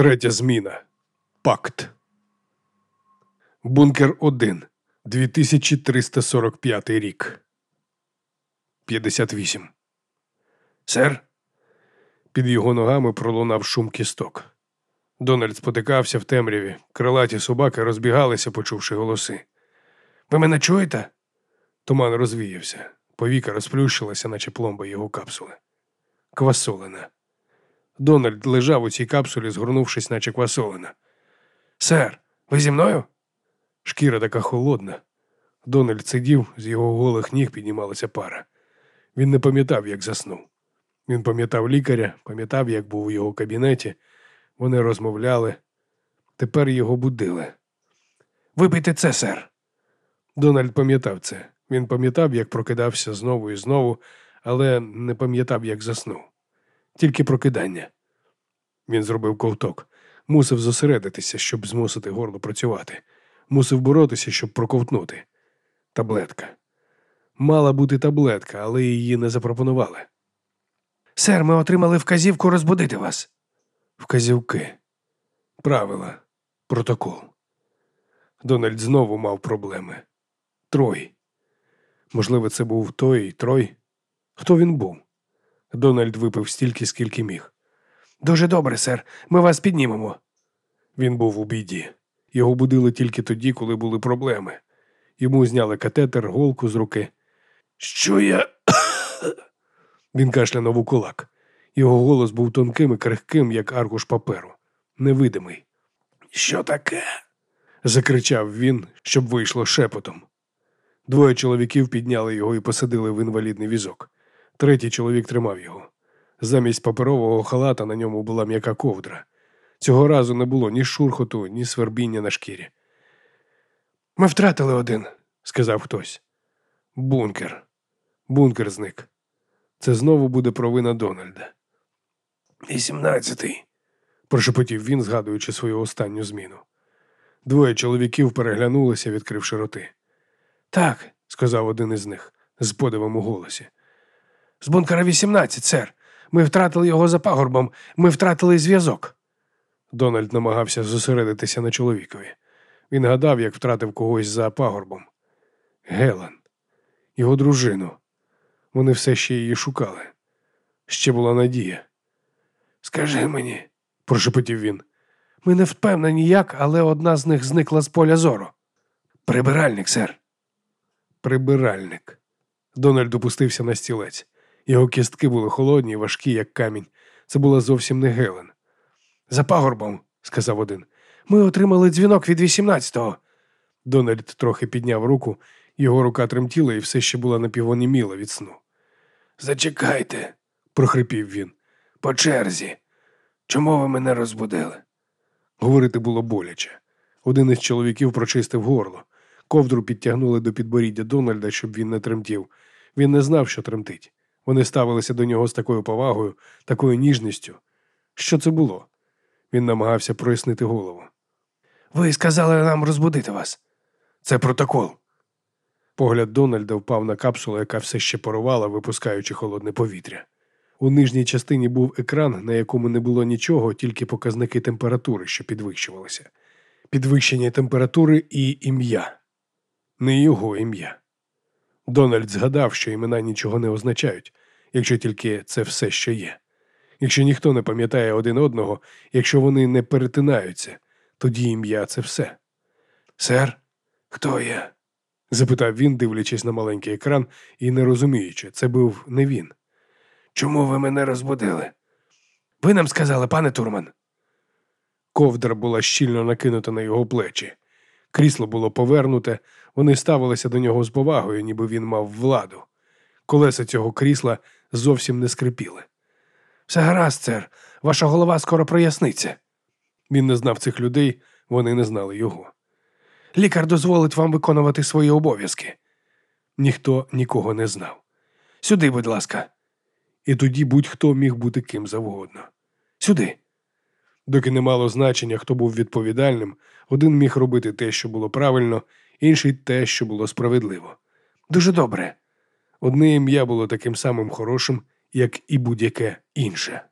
Третя зміна. Пакт. Бункер 1. 2345 рік. 58. Сер. Під його ногами пролунав шум кісток. Дональд спотикався в темряві. Крилаті собаки розбігалися, почувши голоси. Ви мене чуєте? Туман розвіявся. Повіка розплющилася, наче пломба його капсули. Квасолина. Дональд лежав у цій капсулі, згорнувшись, наче квасолина. Сер, ви зі мною? Шкіра така холодна. Дональд сидів, з його голих ніг піднімалася пара. Він не пам'ятав, як заснув. Він пам'ятав лікаря, пам'ятав, як був у його кабінеті. Вони розмовляли. Тепер його будили. Випийте це, сер. Дональд пам'ятав це. Він пам'ятав, як прокидався знову і знову, але не пам'ятав, як заснув. Тільки прокидання. Він зробив ковток, мусив зосередитися, щоб змусити горло працювати, мусив боротися, щоб проковтнути. Таблетка. Мала бути таблетка, але її не запропонували. Сер, ми отримали вказівку розбудити вас. Вказівки, правила, протокол. Дональд знову мав проблеми. Трой. Можливо, це був той Трой. Хто він був? Дональд випив стільки, скільки міг. Дуже добре, сер, ми вас піднімемо. Він був у біді. Його будили тільки тоді, коли були проблеми. Йому зняли катетер, голку з руки. Що я. Він кашлянув у кулак. Його голос був тонким і крихким, як аркуш паперу, невидимий. Що таке? закричав він, щоб вийшло шепотом. Двоє чоловіків підняли його і посадили в інвалідний візок. Третій чоловік тримав його. Замість паперового халата на ньому була м'яка ковдра. Цього разу не було ні шурхоту, ні свербіння на шкірі. Ми втратили один, сказав хтось. Бункер. Бункер зник. Це знову буде провина Дональда. Вісімнадцятий, прошепотів він, згадуючи свою останню зміну. Двоє чоловіків переглянулися, відкривши роти. Так, сказав один із них з подивом у голосі. З бункера 18, сер. Ми втратили його за пагорбом, ми втратили зв'язок. Дональд намагався зосередитися на чоловікові. Він гадав, як втратив когось за пагорбом. Гелан, його дружину. Вони все ще її шукали. Ще була надія. Скажи мені, прошепотів він. Ми не впевнені як, але одна з них зникла з поля зору. Прибиральник, сер. Прибиральник. Дональд опустився на стілець. Його кістки були холодні важкі, як камінь. Це була зовсім не Гелен. За пагорбом, сказав один. Ми отримали дзвінок від 18-го. Дональд трохи підняв руку, його рука тремтіла і все ще була напівоніміла від сну. Зачекайте, прохрипів він. По черзі. Чому ви мене розбудили? Говорити було боляче. Один із чоловіків прочистив горло. Ковдру підтягнули до підборіддя Дональда, щоб він не тремтів. Він не знав, що тремтить. Вони ставилися до нього з такою повагою, такою ніжністю. Що це було? Він намагався прояснити голову. Ви сказали нам розбудити вас. Це протокол. Погляд Дональда впав на капсулу, яка все ще парувала, випускаючи холодне повітря. У нижній частині був екран, на якому не було нічого, тільки показники температури, що підвищувалися. Підвищення температури і ім'я. Не його ім'я. Дональд згадав, що імена нічого не означають, якщо тільки це все, що є. Якщо ніхто не пам'ятає один одного, якщо вони не перетинаються, тоді ім'я це все. Сер, хто я? запитав він, дивлячись на маленький екран і не розуміючи, це був не він. Чому ви мене розбудили? Ви нам сказали, пане Турман. Ковдра була щільно накинута на його плечі. Крісло було повернуте, вони ставилися до нього з повагою, ніби він мав владу. Колеса цього крісла зовсім не скрипіли. Все гаразд, сер, ваша голова скоро проясниться. Він не знав цих людей, вони не знали його. Лікар дозволить вам виконувати свої обов'язки. Ніхто нікого не знав. Сюди, будь ласка. І тоді будь-хто міг бути ким завгодно. Сюди. Доки не мало значення, хто був відповідальним, один міг робити те, що було правильно, інший те, що було справедливо. Дуже добре. Одне ім'я було таким самим хорошим, як і будь-яке інше.